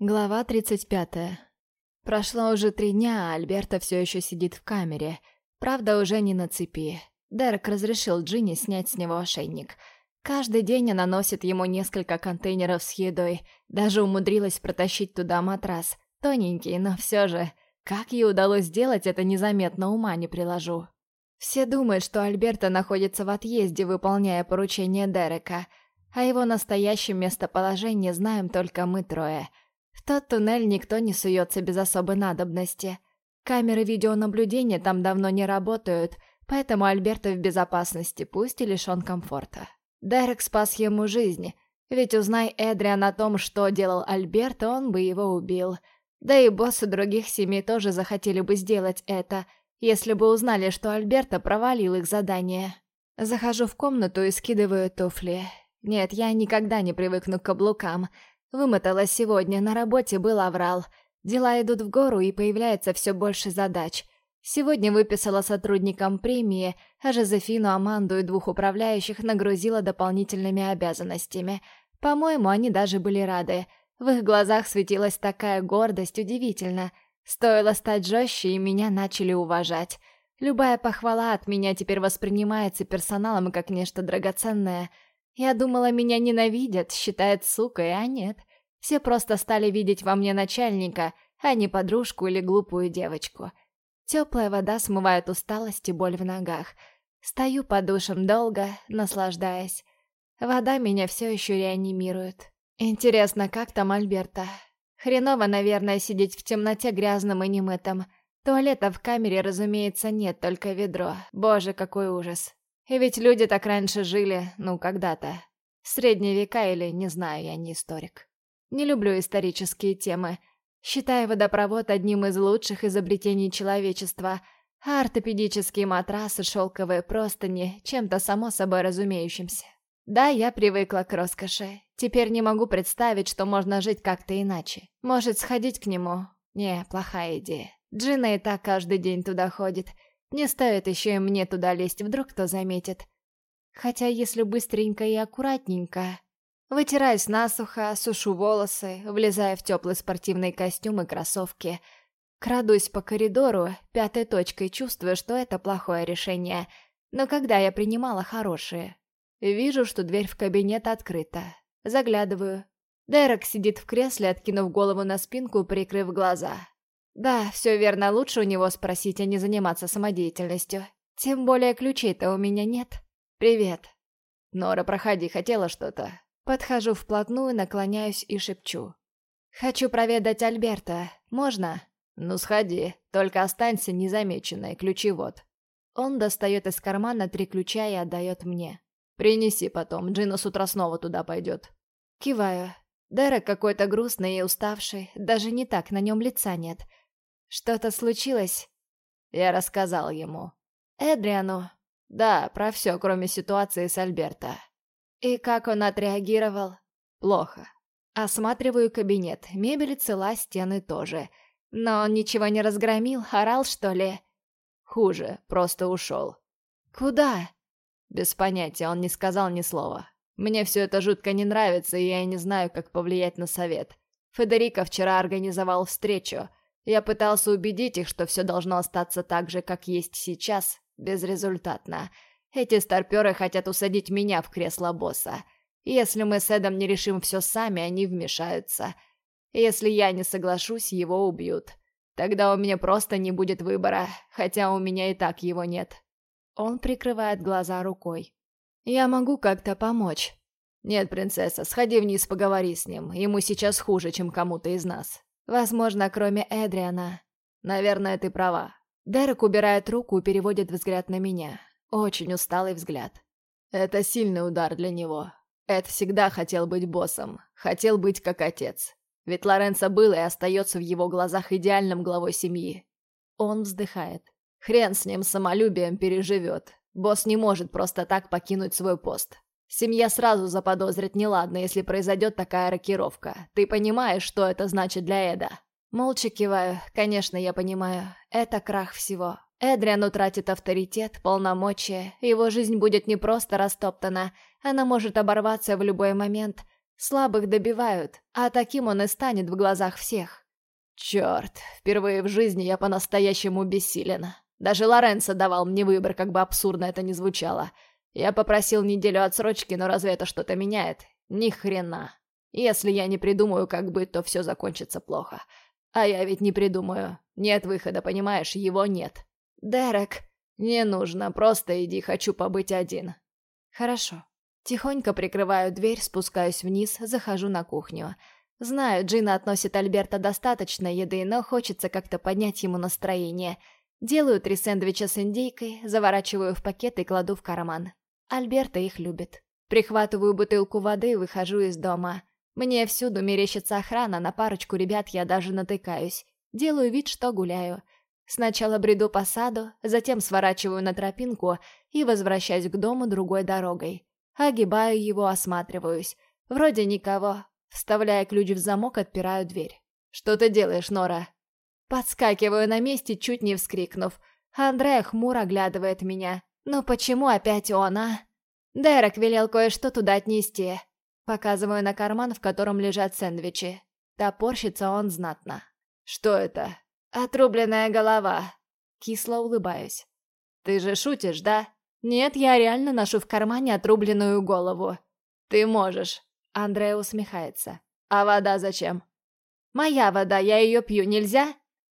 Глава 35. Прошло уже три дня, а Альберта все еще сидит в камере. Правда, уже не на цепи. Дерек разрешил Джинни снять с него ошейник. Каждый день она носит ему несколько контейнеров с едой. Даже умудрилась протащить туда матрас. Тоненький, но все же. Как ей удалось сделать это незаметно, ума не приложу. Все думают, что Альберта находится в отъезде, выполняя поручение Дерека. А его настоящее местоположение знаем только мы трое — в тот туннель никто не суется без особой надобности. Камеры видеонаблюдения там давно не работают, поэтому Альберто в безопасности, пусть и лишен комфорта. Дерек спас ему жизнь, ведь узнай Эдриан о том, что делал Альберто, он бы его убил. Да и боссы других семей тоже захотели бы сделать это, если бы узнали, что Альберто провалил их задание. Захожу в комнату и скидываю туфли. Нет, я никогда не привыкну к каблукам — Вымоталась сегодня, на работе был аврал. Дела идут в гору и появляется все больше задач. Сегодня выписала сотрудникам премии, а Жозефину, Аманду и двух управляющих нагрузила дополнительными обязанностями. По-моему, они даже были рады. В их глазах светилась такая гордость, удивительно. Стоило стать жестче, и меня начали уважать. Любая похвала от меня теперь воспринимается персоналом как нечто драгоценное – я думала, меня ненавидят, считают сукой, а нет. Все просто стали видеть во мне начальника, а не подружку или глупую девочку. Теплая вода смывает усталость и боль в ногах. Стою под душем долго, наслаждаясь. Вода меня все еще реанимирует. Интересно, как там Альберта? Хреново, наверное, сидеть в темноте грязным и немытым. Туалета в камере, разумеется, нет, только ведро. Боже, какой ужас. И ведь люди так раньше жили, ну, когда-то. Средние века или, не знаю, я не историк. Не люблю исторические темы. Считаю водопровод одним из лучших изобретений человечества, а ортопедические матрасы, шелковые простыни – чем-то само собой разумеющимся. Да, я привыкла к роскоши. Теперь не могу представить, что можно жить как-то иначе. Может, сходить к нему? Не, плохая идея. Джина и так каждый день туда ходит – не стоит еще и мне туда лезть, вдруг кто заметит. Хотя если быстренько и аккуратненько... Вытираюсь насухо, сушу волосы, влезая в теплый спортивный костюм и кроссовки. Крадусь по коридору, пятой точкой чувствуя, что это плохое решение. Но когда я принимала хорошие? Вижу, что дверь в кабинет открыта. Заглядываю. Дерек сидит в кресле, откинув голову на спинку, прикрыв глаза. Да, все верно, лучше у него спросить, а не заниматься самодеятельностью. Тем более ключей-то у меня нет. Привет. Нора, проходи, хотела что-то. Подхожу вплотную, наклоняюсь и шепчу. Хочу проведать Альберта. Можно? Ну сходи, только останься незамеченной, ключи вот. Он достает из кармана три ключа и отдает мне. Принеси потом, Джина с утра снова туда пойдет. Киваю. Дерек какой-то грустный и уставший, даже не так, на нем лица нет. «Что-то случилось?» Я рассказал ему. «Эдриану?» «Да, про все, кроме ситуации с Альберто». «И как он отреагировал?» «Плохо». Осматриваю кабинет. Мебель цела, стены тоже. Но он ничего не разгромил, орал, что ли? Хуже, просто ушел. Куда? Без понятия, он не сказал ни слова. Мне все это жутко не нравится, и я не знаю, как повлиять на совет. Федерико вчера организовал встречу. Я пытался убедить их, что все должно остаться так же, как есть сейчас, безрезультатно. Эти старперы хотят усадить меня в кресло босса. Если мы с Эдом не решим все сами, они вмешаются. Если я не соглашусь, его убьют. Тогда у меня просто не будет выбора, хотя у меня и так его нет. Он прикрывает глаза рукой. Я могу как-то помочь. Нет, принцесса, сходи вниз, поговори с ним. Ему сейчас хуже, чем кому-то из нас. Возможно, кроме Эдриана. Наверное, ты права. Дерек убирает руку и переводит взгляд на меня. Очень усталый взгляд. Это сильный удар для него. Эд всегда хотел быть боссом. Хотел быть как отец. Ведь Лоренцо был и остается в его глазах идеальным главой семьи. Он вздыхает. Хрен с ним самолюбием переживет. Босс не может просто так покинуть свой пост. Семья сразу заподозрит неладно, если произойдет такая рокировка. Ты понимаешь, что это значит для Эда?» Молча киваю. Конечно, я понимаю. Это крах всего. Эдриан утратит авторитет, полномочия. Его жизнь будет не просто растоптана. Она может оборваться в любой момент. Слабых добивают, а таким он и станет в глазах всех. Черт, впервые в жизни я по-настоящему бессилен. Даже Лоренцо давал мне выбор, как бы абсурдно это ни звучало. Я попросил неделю отсрочки, но разве это что-то меняет? Ни хрена. Если я не придумаю, как быть, то все закончится плохо. А я ведь не придумаю. Нет выхода, понимаешь? Его нет. Дерек, не нужно, просто иди, хочу побыть один. Хорошо. Тихонько прикрываю дверь, спускаюсь вниз, захожу на кухню. Знаю, Джина относит Альберта достаточно еды, но хочется как-то поднять ему настроение. Делаю три сэндвича с индейкой, заворачиваю в пакет и кладу в карман. Альберта их любит. Прихватываю бутылку воды и выхожу из дома. Мне всюду мерещится охрана, на парочку ребят я даже натыкаюсь. Делаю вид, что гуляю. Сначала бреду по саду, затем сворачиваю на тропинку и возвращаюсь к дому другой дорогой. Огибаю его, осматриваюсь. Вроде никого. Вставляя ключ в замок, отпираю дверь. «Что ты делаешь, Нора?» Подскакиваю на месте, чуть не вскрикнув. Андрея хмуро оглядывает меня. «Ну почему опять он, а?» Дерек велел кое-что туда отнести. Показываю на карман, в котором лежат сэндвичи. Топорщится он знатно. «Что это?» «Отрубленная голова». Кисло улыбаюсь. «Ты же шутишь, да?» «Нет, я реально ношу в кармане отрубленную голову». «Ты можешь». Андрея усмехается. «А вода зачем?» «Моя вода, я ее пью, нельзя?»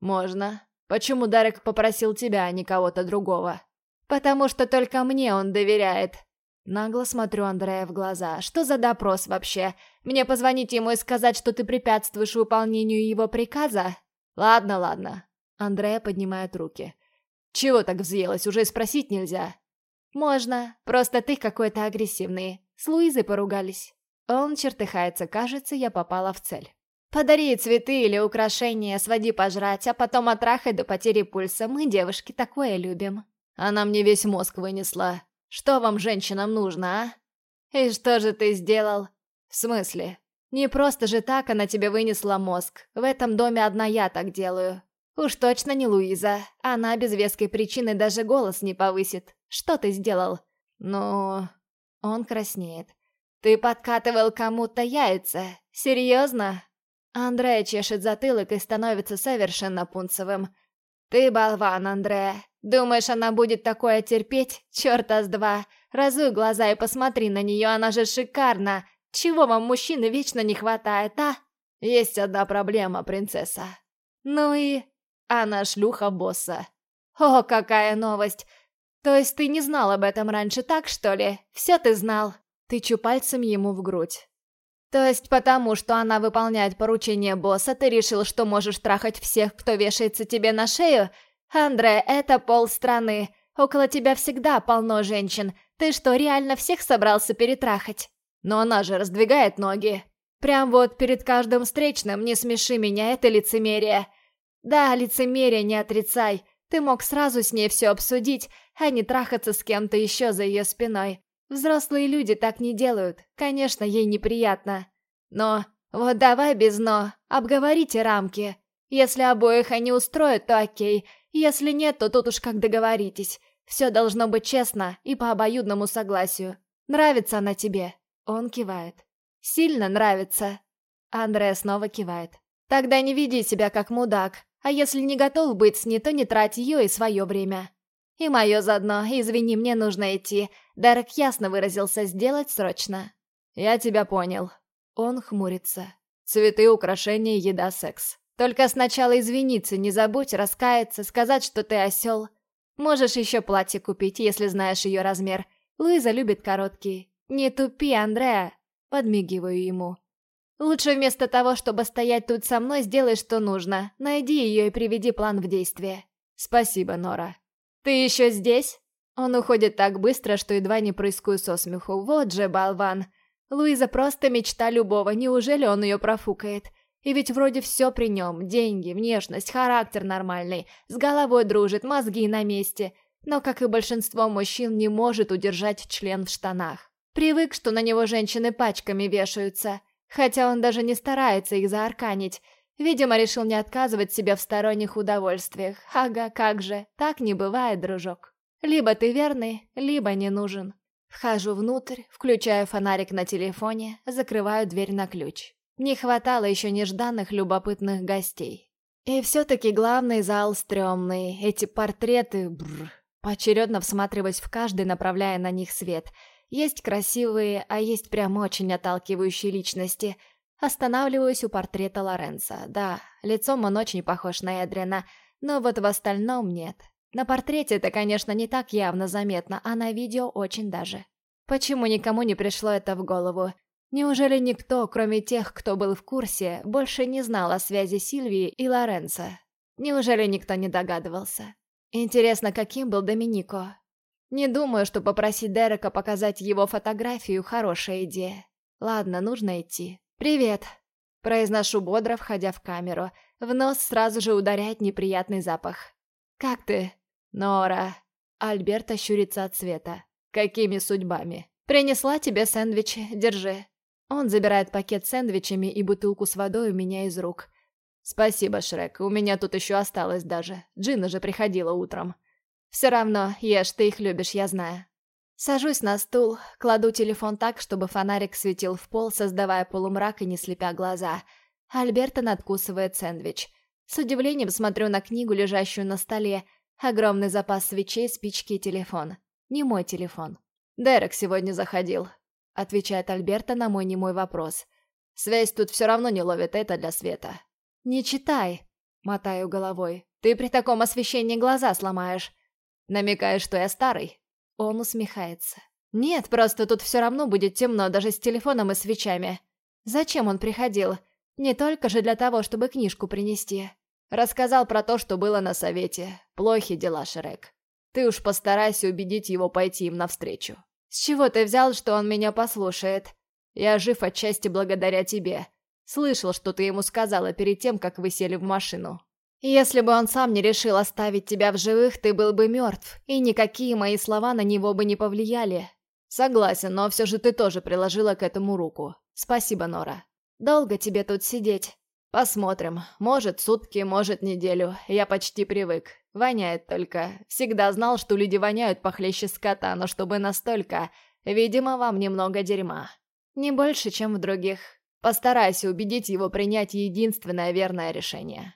«Можно. Почему Дарек попросил тебя, а не кого-то другого?» «Потому что только мне он доверяет». Нагло смотрю Андрея в глаза. «Что за допрос вообще? Мне позвонить ему и сказать, что ты препятствуешь выполнению его приказа?» «Ладно, ладно». Андрея поднимает руки. «Чего так взъелась? Уже спросить нельзя?» «Можно. Просто ты какой-то агрессивный. С Луизой поругались». Он чертыхается. Кажется, я попала в цель. «Подари цветы или украшения, своди пожрать, а потом отрахай до потери пульса. Мы, девушки, такое любим». Она мне весь мозг вынесла. Что вам, женщинам, нужно, а? И что же ты сделал? В смысле? Не просто же так она тебе вынесла мозг. В этом доме одна я так делаю. Уж точно не Луиза. Она без веской причины даже голос не повысит. Что ты сделал? Ну... Он краснеет. Ты подкатывал кому-то яйца. Серьезно? Андрея чешет затылок и становится совершенно пунцевым. Ты болван, Андрея. Думаешь, она будет такое терпеть? Чёрта с два. Разуй глаза и посмотри на неё, она же шикарна. Чего вам, мужчины, вечно не хватает, а? Есть одна проблема, принцесса. Ну и... Она шлюха босса. О, какая новость! То есть ты не знал об этом раньше, так что ли? Все ты знал. Тычу пальцем ему в грудь. То есть потому, что она выполняет поручение босса, ты решил, что можешь трахать всех, кто вешается тебе на шею? Андре, это полстраны. Около тебя всегда полно женщин. Ты что, реально всех собрался перетрахать? Но она же раздвигает ноги. Прям вот перед каждым встречным не смеши меня, это лицемерие. Да, лицемерие не отрицай. Ты мог сразу с ней все обсудить, а не трахаться с кем-то еще за ее спиной. Взрослые люди так не делают. Конечно, ей неприятно. Но вот давай без «но». Обговорите рамки. Если обоих они устроят, то окей. Если нет, то тут уж как договоритесь. Все должно быть честно и по обоюдному согласию. Нравится она тебе?» Он кивает. «Сильно нравится». Андреа снова кивает. «Тогда не веди себя как мудак. А если не готов быть с ней, то не трать ее и свое время». «И мое заодно. Извини, мне нужно идти. Дарек ясно выразился сделать срочно». «Я тебя понял». Он хмурится. «Цветы, украшения, еда, секс. Только сначала извиниться, не забудь, раскаяться, сказать, что ты осел. Можешь еще платье купить, если знаешь ее размер. Луиза любит короткие. Не тупи, Андреа. Подмигиваю ему. Лучше вместо того, чтобы стоять тут со мной, сделай, что нужно. Найди ее и приведи план в действие. Спасибо, Нора. Ты еще здесь? Он уходит так быстро, что едва не прыскаю со смеху. Вот же болван. Луиза просто мечта любого, неужели он ее профукает? И ведь вроде все при нем. Деньги, внешность, характер нормальный. С головой дружит, мозги на месте. Но, как и большинство мужчин, не может удержать член в штанах. Привык, что на него женщины пачками вешаются. Хотя он даже не старается их заарканить. Видимо, решил не отказывать себе в сторонних удовольствиях. Ага, как же. Так не бывает, дружок. Либо ты верный, либо не нужен. Вхожу внутрь, включаю фонарик на телефоне, закрываю дверь на ключ. Не хватало еще нежданных любопытных гостей. И все-таки главный зал стрёмный, эти портреты, бррр. Поочередно всматриваясь в каждый, направляя на них свет. Есть красивые, а есть прям очень отталкивающие личности. Останавливаюсь у портрета Лоренца. Да, лицом он очень похож на Эдрина, но вот в остальном нет. На портрете это, конечно, не так явно заметно, а на видео очень даже. Почему никому не пришло это в голову? Неужели никто, кроме тех, кто был в курсе, больше не знал о связи Сильвии и Лоренцо? Неужели никто не догадывался? Интересно, каким был Доминико? Не думаю, что попросить Дерека показать его фотографию – хорошая идея. Ладно, нужно идти. «Привет!» – произношу бодро, входя в камеру. В нос сразу же ударяет неприятный запах. «Как ты?» «Нора!» Альберта щурится от света. «Какими судьбами?» «Принесла тебе сэндвичи, держи». Он забирает пакет с сэндвичами и бутылку с водой у меня из рук. «Спасибо, Шрек, у меня тут еще осталось даже. Джина же приходила утром». «Все равно, ешь, ты их любишь, я знаю». Сажусь на стул, кладу телефон так, чтобы фонарик светил в пол, создавая полумрак и не слепя глаза. Альберта надкусывает сэндвич. С удивлением смотрю на книгу, лежащую на столе, Огромный запас свечей, спички и телефон. Не мой телефон. «Дерек сегодня заходил», — отвечает Альберта на мой немой вопрос. «Связь тут все равно не ловит это для света». «Не читай», — мотаю головой. «Ты при таком освещении глаза сломаешь». «Намекаешь, что я старый?» Он усмехается. «Нет, просто тут все равно будет темно, даже с телефоном и свечами. Зачем он приходил? Не только же для того, чтобы книжку принести». Рассказал про то, что было на совете. Плохи дела, Шрек. Ты уж постарайся убедить его пойти им навстречу. С чего ты взял, что он меня послушает? Я жив отчасти благодаря тебе. Слышал, что ты ему сказала перед тем, как вы сели в машину. Если бы он сам не решил оставить тебя в живых, ты был бы мертв, и никакие мои слова на него бы не повлияли. Согласен, но все же ты тоже приложила к этому руку. Спасибо, Нора. Долго тебе тут сидеть? «Посмотрим. Может, сутки, может, неделю. Я почти привык. Воняет только. Всегда знал, что люди воняют похлеще скота, но чтобы настолько... Видимо, вам немного дерьма. Не больше, чем в других. Постарайся убедить его принять единственное верное решение».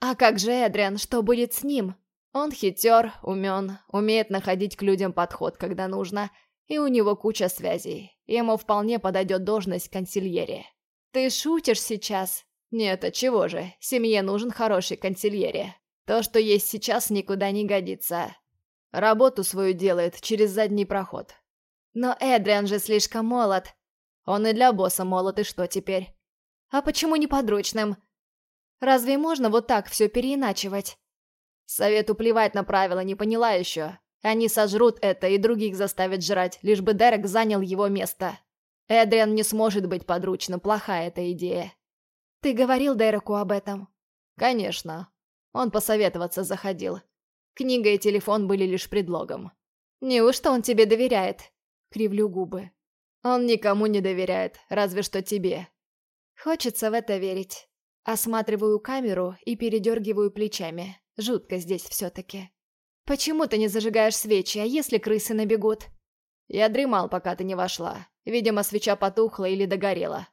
«А как же Эдриан? Что будет с ним?» Он хитер, умен, умеет находить к людям подход, когда нужно, и у него куча связей. Ему вполне подойдет должность консильери. «Ты шутишь сейчас?» Нет, а чего же, семье нужен хороший консильери. То, что есть сейчас, никуда не годится. Работу свою делает через задний проход. Но Эдриан же слишком молод. Он и для босса молод, и что теперь? А почему не подручным? Разве можно вот так все переиначивать? Совету плевать на правила, не поняла еще. Они сожрут это и других заставят жрать, лишь бы Дерек занял его место. Эдриан не сможет быть подручным, плохая эта идея. «Ты говорил Дереку об этом?» «Конечно. Он посоветоваться заходил. Книга и телефон были лишь предлогом». «Неужто он тебе доверяет?» Кривлю губы. «Он никому не доверяет, разве что тебе». Хочется в это верить. Осматриваю камеру и передергиваю плечами. Жутко здесь все-таки. «Почему ты не зажигаешь свечи, а если крысы набегут?» «Я дремал, пока ты не вошла. Видимо, свеча потухла или догорела.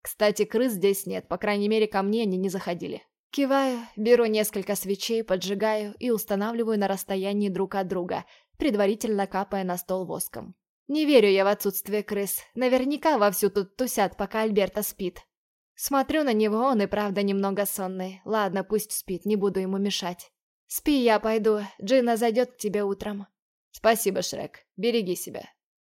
Кстати, крыс здесь нет, по крайней мере, ко мне они не заходили. Киваю, беру несколько свечей, поджигаю и устанавливаю на расстоянии друг от друга, предварительно капая на стол воском. Не верю я в отсутствие крыс. Наверняка вовсю тут тусят, пока Альберта спит. Смотрю на него, он и правда немного сонный. Ладно, пусть спит, не буду ему мешать. Спи, я пойду. Джина зайдет к тебе утром. Спасибо, Шрек. Береги себя.